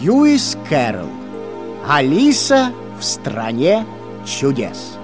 Льюис Кэрролл. Алиса в стране чудес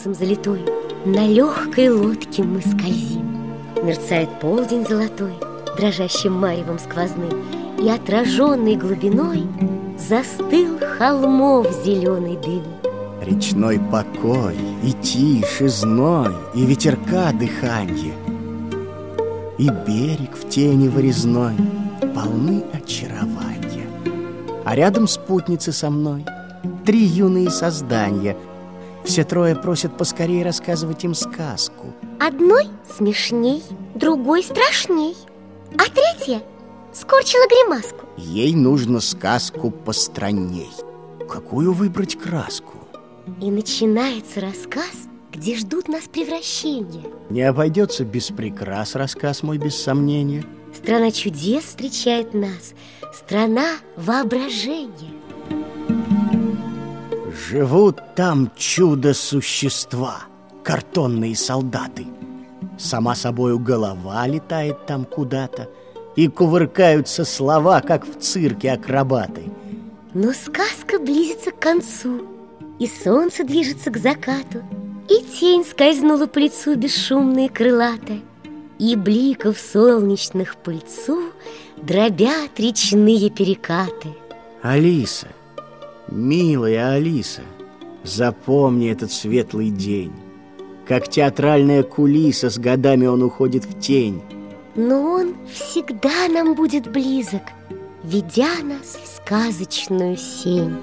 солнцем залитой На легкой лодке мы скользим. Мерцает полдень золотой Дрожащим маревом сквозным И отраженной глубиной Застыл холмов зеленый дым. Речной покой, и тишь, и зной, и ветерка дыханье И берег в тени вырезной полны очарования. А рядом спутницы со мной, три юные создания Все трое просят поскорее рассказывать им сказку. Одной смешней, другой страшней А третья скорчила гримаску. Ей нужно сказку постранней Какую выбрать краску? И начинается рассказ, где ждут нас превращения. Не обойдется без прикрас рассказ мой без сомнения. Страна чудес встречает нас Страна воображения Живут там чудо-существа Картонные солдаты. Сама собою голова летает там куда-то И кувыркаются слова, как в цирке акробаты. Но сказка близится к концу И солнце движется к закату И тень скользнула по лицу бесшумно и И бликов солнечных пыльцу Дробят речные перекаты. Алиса, милая Алиса Запомни этот светлый день. Как театральная кулиса С годами он уходит в тень. Но он всегда нам будет близок Ведя нас в сказочную сень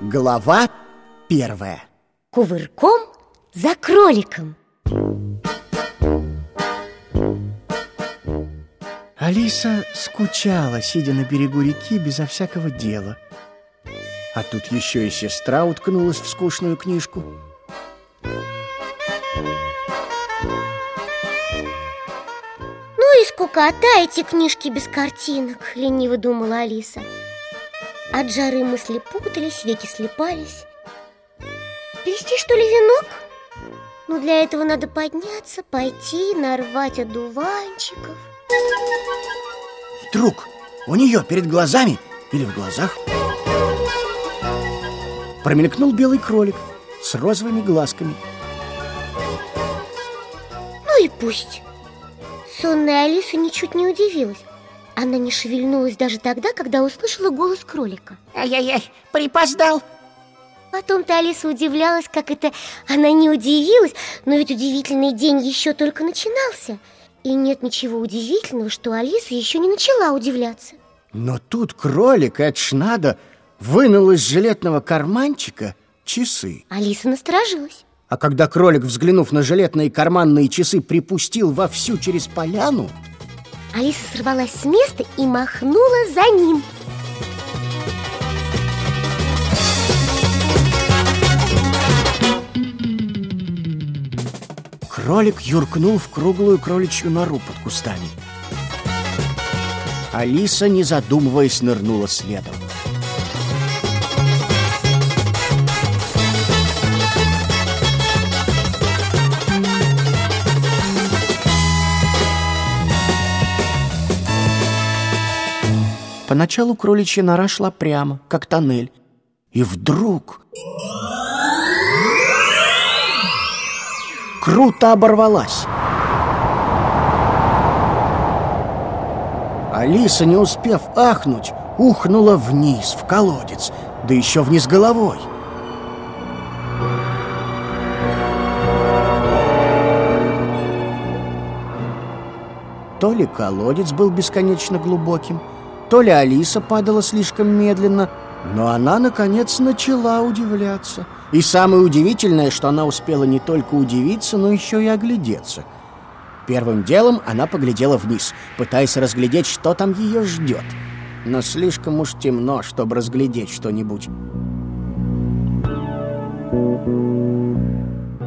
Глава первая. Кувырком за кроликом Алиса скучала, сидя на берегу реки безо всякого дела. А тут еще и сестра уткнулась в скучную книжку. Ну и скукота эти книжки без картинок Лениво думала Алиса От жары мысли путались, веки слепались Плести что ли венок? Ну для этого надо подняться, пойти, нарвать одуванчиков Вдруг у нее перед глазами или в глазах промелькнул белый кролик с розовыми глазками. Ну и пусть. Сонная Алиса ничуть не удивилась. Она не шевельнулась даже тогда, когда услышала голос кролика. Ай-яй-яй, припоздал. Потом-то Алиса удивлялась, как это она не удивилась Но ведь удивительный день еще только начинался И нет ничего удивительного, что Алиса еще не начала удивляться. Но тут кролик, это ж надо, вынул из жилетного карманчика часы. Алиса насторожилась. А когда кролик, взглянув на жилетные карманные часы, припустил вовсю через поляну, Алиса сорвалась с места и махнула за ним кролик юркнул в круглую кроличью нору под кустами. Алиса, не задумываясь, нырнула следом. Поначалу кроличья нора шла прямо, как тоннель. И вдруг... Круто оборвалась. Алиса, не успев ахнуть, ухнула вниз, в колодец, да еще вниз головой. То ли колодец был бесконечно глубоким, то ли Алиса падала слишком медленно, но она, наконец, начала удивляться. И самое удивительное, что она успела не только удивиться, но еще и оглядеться. Первым делом она поглядела вниз, пытаясь разглядеть, что там ее ждет. Но слишком уж темно, чтобы разглядеть что-нибудь.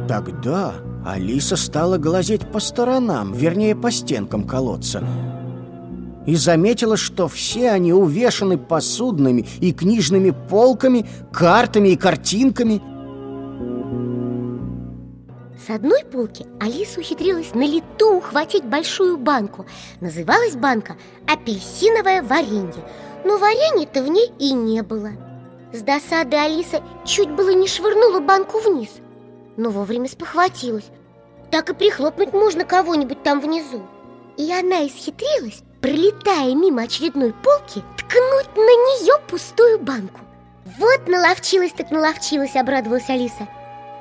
Тогда Алиса стала глазеть по сторонам, вернее, по стенкам колодца. И заметила, что все они увешаны посудными и книжными полками, картами и картинками. С одной полки Алиса ухитрилась на лету ухватить большую банку. Называлась банка «Апельсиновое варенье», но варенья-то в ней и не было. С досады Алиса чуть было не швырнула банку вниз – но вовремя спохватилась. Так и прихлопнуть можно кого-нибудь там внизу. И она исхитрилась, пролетая мимо очередной полки, ткнуть на нее пустую банку. Вот наловчилась так наловчилась, обрадовалась Алиса.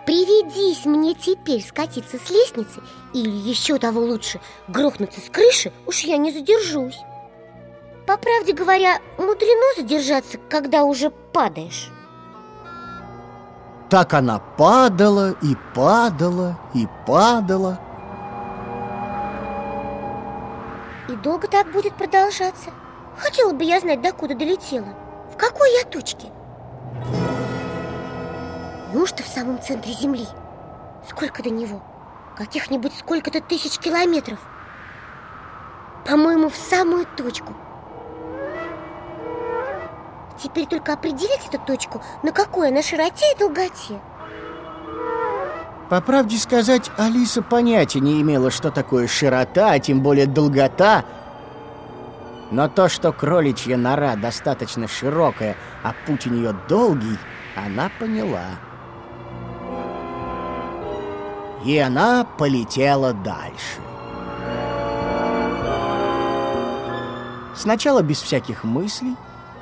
Приведись мне теперь скатиться с лестницы или еще того лучше, грохнуться с крыши, уж я не задержусь. По правде говоря, мудрено задержаться, когда уже падаешь. Так она падала и падала и падала. И долго так будет продолжаться? Хотела бы я знать, докуда долетела. В какой я точке? Неужто в самом центре Земли? Сколько до него? Каких-нибудь сколько-то тысяч километров. По-моему, в самую точку – Теперь только определить эту точку, на какой на широте и долготе. По правде сказать, Алиса понятия не имела, что такое широта, а тем более долгота. Но то, что кроличья нора достаточно широкая, а путь у нее долгий, она поняла. И она полетела дальше. Сначала без всяких мыслей,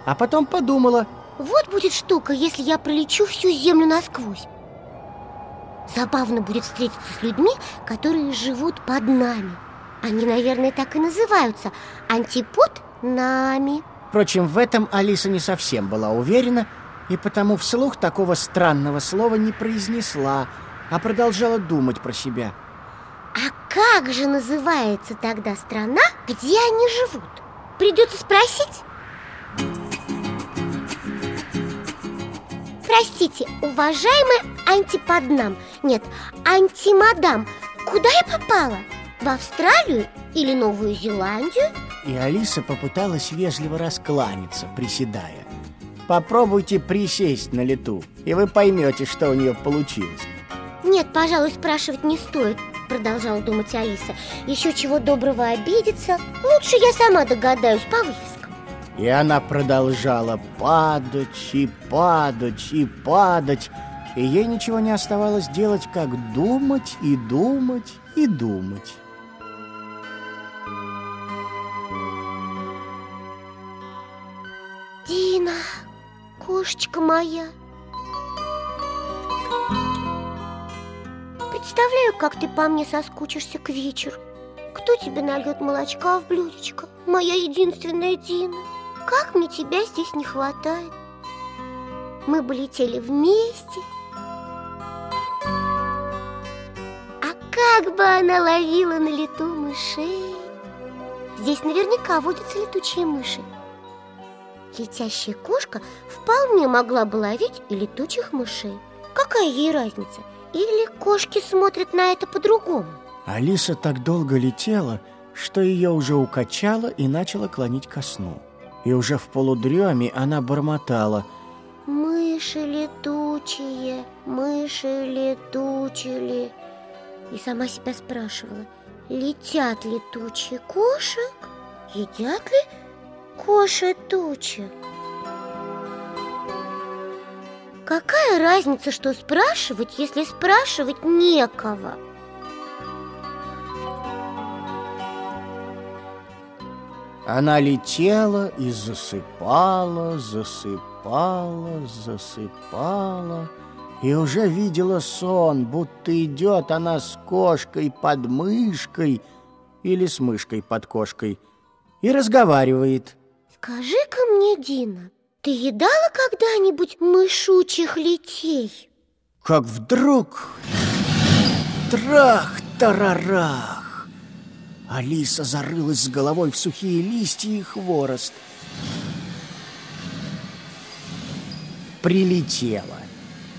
а потом подумала Вот будет штука, если я пролечу всю землю насквозь. Забавно будет встретиться с людьми, которые живут под нами. Они, наверное, так и называются Антипод нами Впрочем, в этом Алиса не совсем была уверена И потому вслух такого странного слова не произнесла А продолжала думать про себя А как же называется тогда страна, где они живут? Придется спросить Простите, уважаемый антиподнам Нет, антимадам Куда я попала? В Австралию или Новую Зеландию? И Алиса попыталась вежливо раскланяться, приседая Попробуйте присесть на лету, и вы поймете, что у нее получилось Нет, пожалуй, спрашивать не стоит Продолжала думать Алиса Еще чего доброго обидеться Лучше я сама догадаюсь по вывеске и она продолжала падать и падать и падать, и ей ничего не оставалось делать, как думать и думать и думать. Дина, кошечка моя, Представляю, как ты по мне соскучишься к вечеру. Кто тебе нальет молочка в блюдечко? Моя единственная Дина. Как мне тебя здесь не хватает Мы бы летели вместе А как бы она ловила на лету мышей Здесь наверняка водятся летучие мыши Летящая кошка вполне могла бы ловить и летучих мышей Какая ей разница? Или кошки смотрят на это по-другому? Алиса так долго летела, что ее уже укачало и начала клонить ко сну и уже в полудреме она бормотала «Мыши летучие, мыши летучие И сама себя спрашивала Летят летучие кошек? Едят ли коши тучи? Какая разница, что спрашивать, если спрашивать некого? Она летела и засыпала, засыпала, засыпала И уже видела сон, будто идет она с кошкой под мышкой Или с мышкой под кошкой И разговаривает Скажи-ка мне, Дина, ты едала когда-нибудь мышучих летей? как вдруг трах-тарарах! Алиса зарылась с головой в сухие листья и хворост. Прилетела,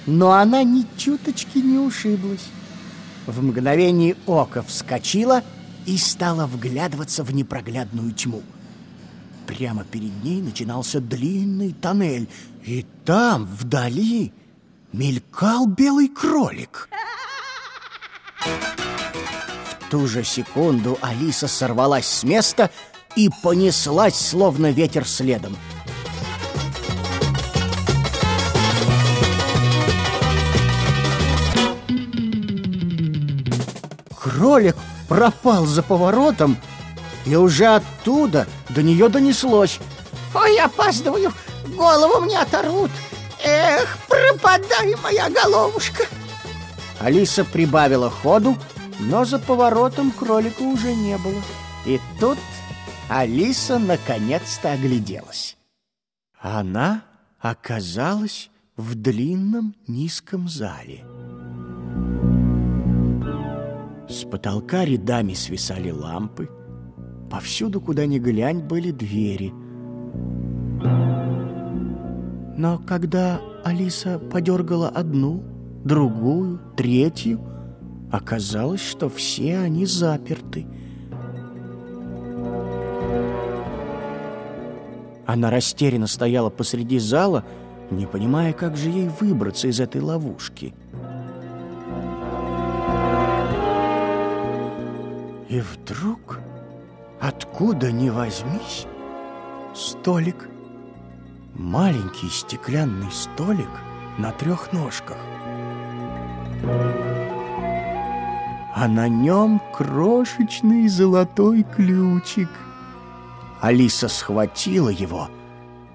но она ни чуточки не ушиблась. В мгновение ока вскочила и стала вглядываться в непроглядную тьму. Прямо перед ней начинался длинный тоннель, и там, вдали, мелькал белый кролик. В ту же секунду Алиса сорвалась с места и понеслась, словно ветер следом. Кролик пропал за поворотом, и уже оттуда до нее донеслось. Ой, опаздываю, голову мне оторвут. Эх, пропадай, моя головушка. Алиса прибавила ходу, но за поворотом кролика уже не было. И тут Алиса наконец-то огляделась. Она оказалась в длинном низком зале. С потолка рядами свисали лампы, Повсюду, куда ни глянь, были двери. Но когда Алиса подергала одну, другую, третью, оказалось, что все они заперты. Она растерянно стояла посреди зала, не понимая, как же ей выбраться из этой ловушки. И вдруг Откуда ни возьмись, столик. Маленький стеклянный столик на трех ножках. А на нем крошечный золотой ключик. Алиса схватила его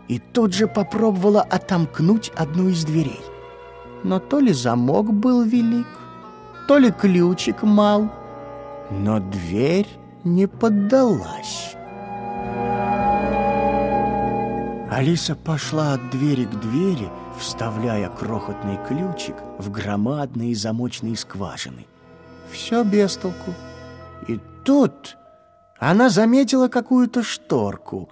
и тут же попробовала отомкнуть одну из дверей. Но то ли замок был велик, то ли ключик мал, но дверь не поддалась. Алиса пошла от двери к двери, вставляя крохотный ключик в громадные замочные скважины. Все без толку. И тут она заметила какую-то шторку.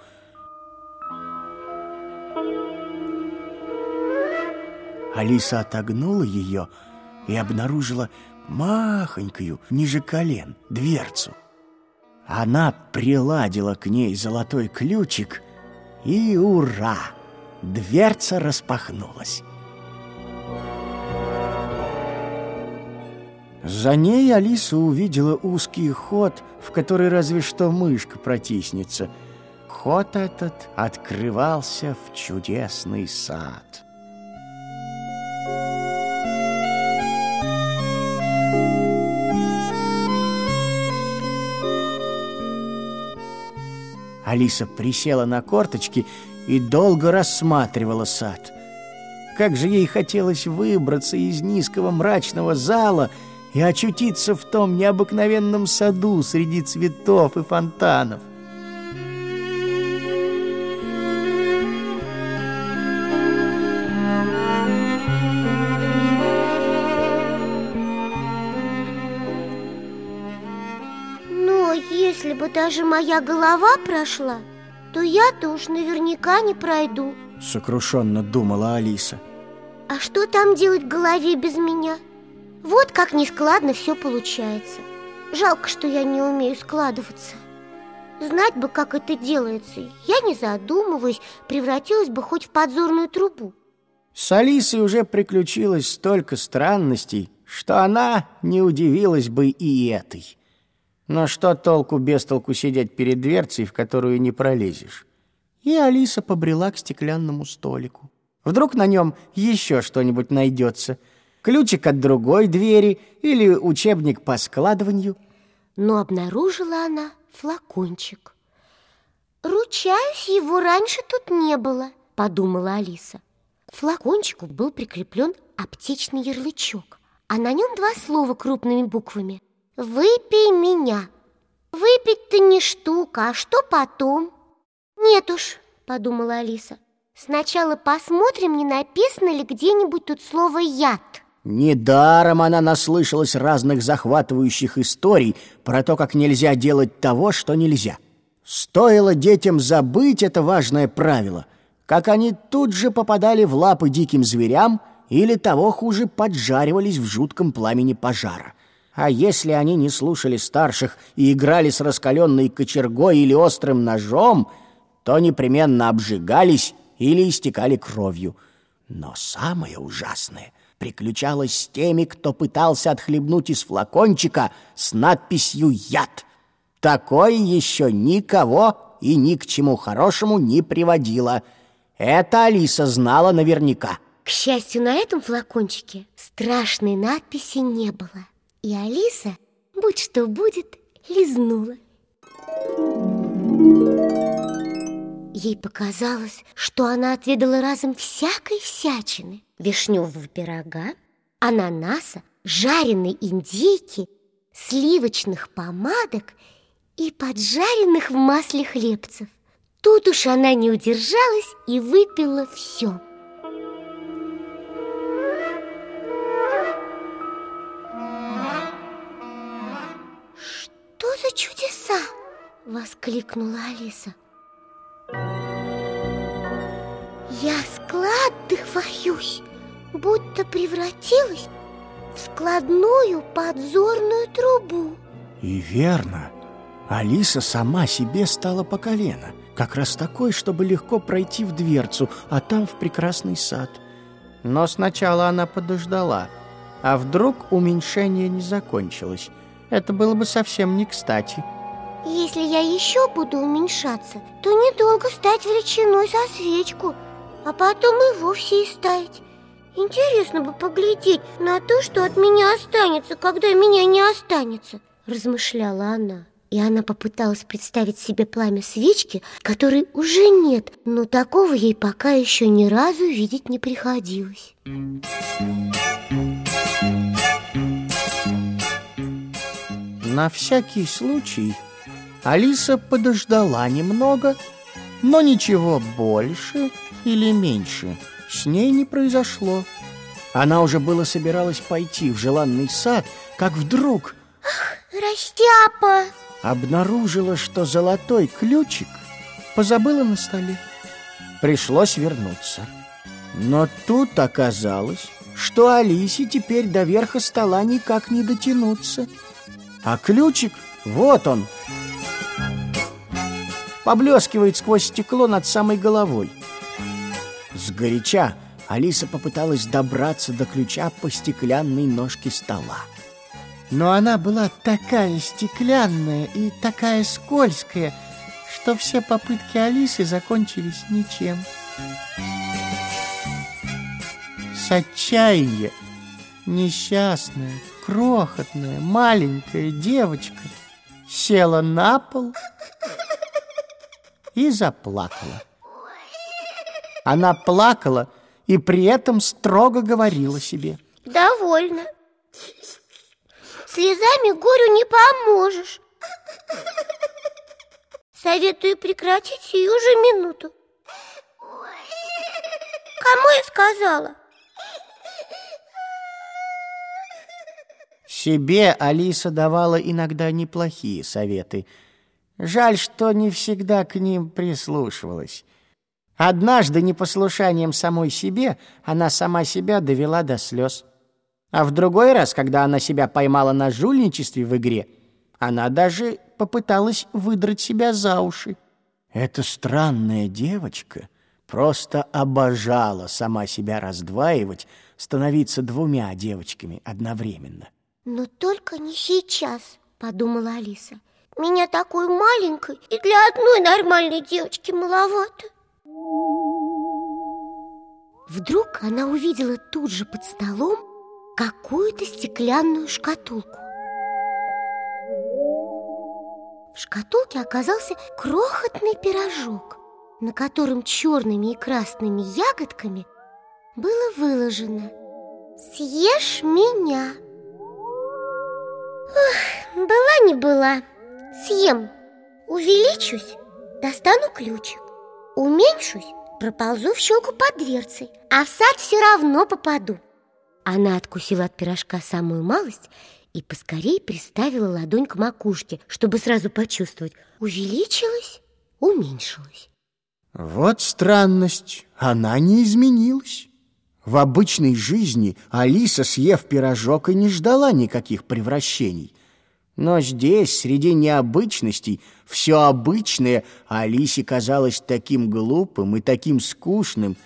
Алиса отогнула ее и обнаружила махонькую, ниже колен, дверцу. Она приладила к ней золотой ключик, и ура! Дверца распахнулась. За ней Алиса увидела узкий ход, в который разве что мышка протиснется. Ход этот открывался в чудесный сад. Алиса присела на корточки и долго рассматривала сад. Как же ей хотелось выбраться из низкого мрачного зала и очутиться в том необыкновенном саду среди цветов и фонтанов. Если бы даже моя голова прошла, то я-то уж наверняка не пройду. Сокрушенно думала Алиса. А что там делать голове без меня? Вот как нескладно все получается. Жалко, что я не умею складываться. Знать бы, как это делается Я, не задумываясь, превратилась бы хоть в подзорную трубу. С Алисой уже приключилось столько странностей, что она не удивилась бы и этой но что толку без толку сидеть перед дверцей, в которую не пролезешь? И Алиса побрела к стеклянному столику. Вдруг на нем еще что-нибудь найдется. Ключик от другой двери или учебник по складыванию. Но обнаружила она флакончик. «Ручаюсь, его раньше тут не было», — подумала Алиса. К флакончику был прикреплен аптечный ярлычок, а на нем два слова крупными буквами. Выпей меня. Выпить-то не штука, а что потом? Нет уж, подумала Алиса. Сначала посмотрим, не написано ли где-нибудь тут слово «яд». Недаром она наслышалась разных захватывающих историй про то, как нельзя делать того, что нельзя. Стоило детям забыть это важное правило, как они тут же попадали в лапы диким зверям или того хуже поджаривались в жутком пламени пожара. А если они не слушали старших и играли с раскаленной кочергой или острым ножом, то непременно обжигались или истекали кровью. Но самое ужасное приключалось с теми, кто пытался отхлебнуть из флакончика с надписью «Яд». Такое еще никого и ни к чему хорошему не приводило. Это Алиса знала наверняка. К счастью, на этом флакончике страшной надписи не было. И Алиса, будь что будет, лизнула. Ей показалось, что она отведала разом всякой всячины. Вишневого пирога, ананаса, жареной индейки, сливочных помадок и поджаренных в масле хлебцев. Тут уж она не удержалась и выпила все. Воскликнула Алиса. Я складываюсь, будто превратилась в складную подзорную трубу. И верно. Алиса сама себе стала по колено, как раз такой, чтобы легко пройти в дверцу, а там в прекрасный сад. Но сначала она подождала, а вдруг уменьшение не закончилось. Это было бы совсем не кстати. Если я еще буду уменьшаться, то недолго стать величиной со свечку, а потом и вовсе истаять. Интересно бы поглядеть на то, что от меня останется, когда меня не останется, размышляла она. И она попыталась представить себе пламя свечки, которой уже нет, но такого ей пока еще ни разу видеть не приходилось. На всякий случай Алиса подождала немного, но ничего больше или меньше с ней не произошло. Она уже было собиралась пойти в желанный сад, как вдруг... Ах, растяпа! Обнаружила, что золотой ключик позабыла на столе. Пришлось вернуться. Но тут оказалось, что Алисе теперь до верха стола никак не дотянуться. А ключик, вот он, поблескивает сквозь стекло над самой головой. Сгоряча Алиса попыталась добраться до ключа по стеклянной ножке стола. Но она была такая стеклянная и такая скользкая, что все попытки Алисы закончились ничем. С отчаяния несчастная, крохотная, маленькая девочка села на пол и заплакала. Она плакала и при этом строго говорила себе. Довольно. Слезами горю не поможешь. Советую прекратить сию же минуту. Кому я сказала? Себе Алиса давала иногда неплохие советы. Жаль, что не всегда к ним прислушивалась. Однажды непослушанием самой себе она сама себя довела до слез. А в другой раз, когда она себя поймала на жульничестве в игре, она даже попыталась выдрать себя за уши. Эта странная девочка просто обожала сама себя раздваивать, становиться двумя девочками одновременно. «Но только не сейчас», — подумала Алиса. «Меня такой маленькой и для одной нормальной девочки маловато». Вдруг она увидела тут же под столом какую-то стеклянную шкатулку. В шкатулке оказался крохотный пирожок, на котором черными и красными ягодками было выложено «Съешь меня». Ох, была не была, съем. Увеличусь, достану ключик. Уменьшусь, проползу в щелку под дверцей, а в сад все равно попаду. Она откусила от пирожка самую малость и поскорей приставила ладонь к макушке, чтобы сразу почувствовать, увеличилась, уменьшилась. Вот странность, она не изменилась. В обычной жизни Алиса, съев пирожок, и не ждала никаких превращений. Но здесь, среди необычностей, все обычное Алисе казалось таким глупым и таким скучным.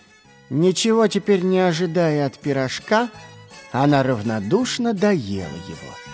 Ничего теперь не ожидая от пирожка, она равнодушно доела его.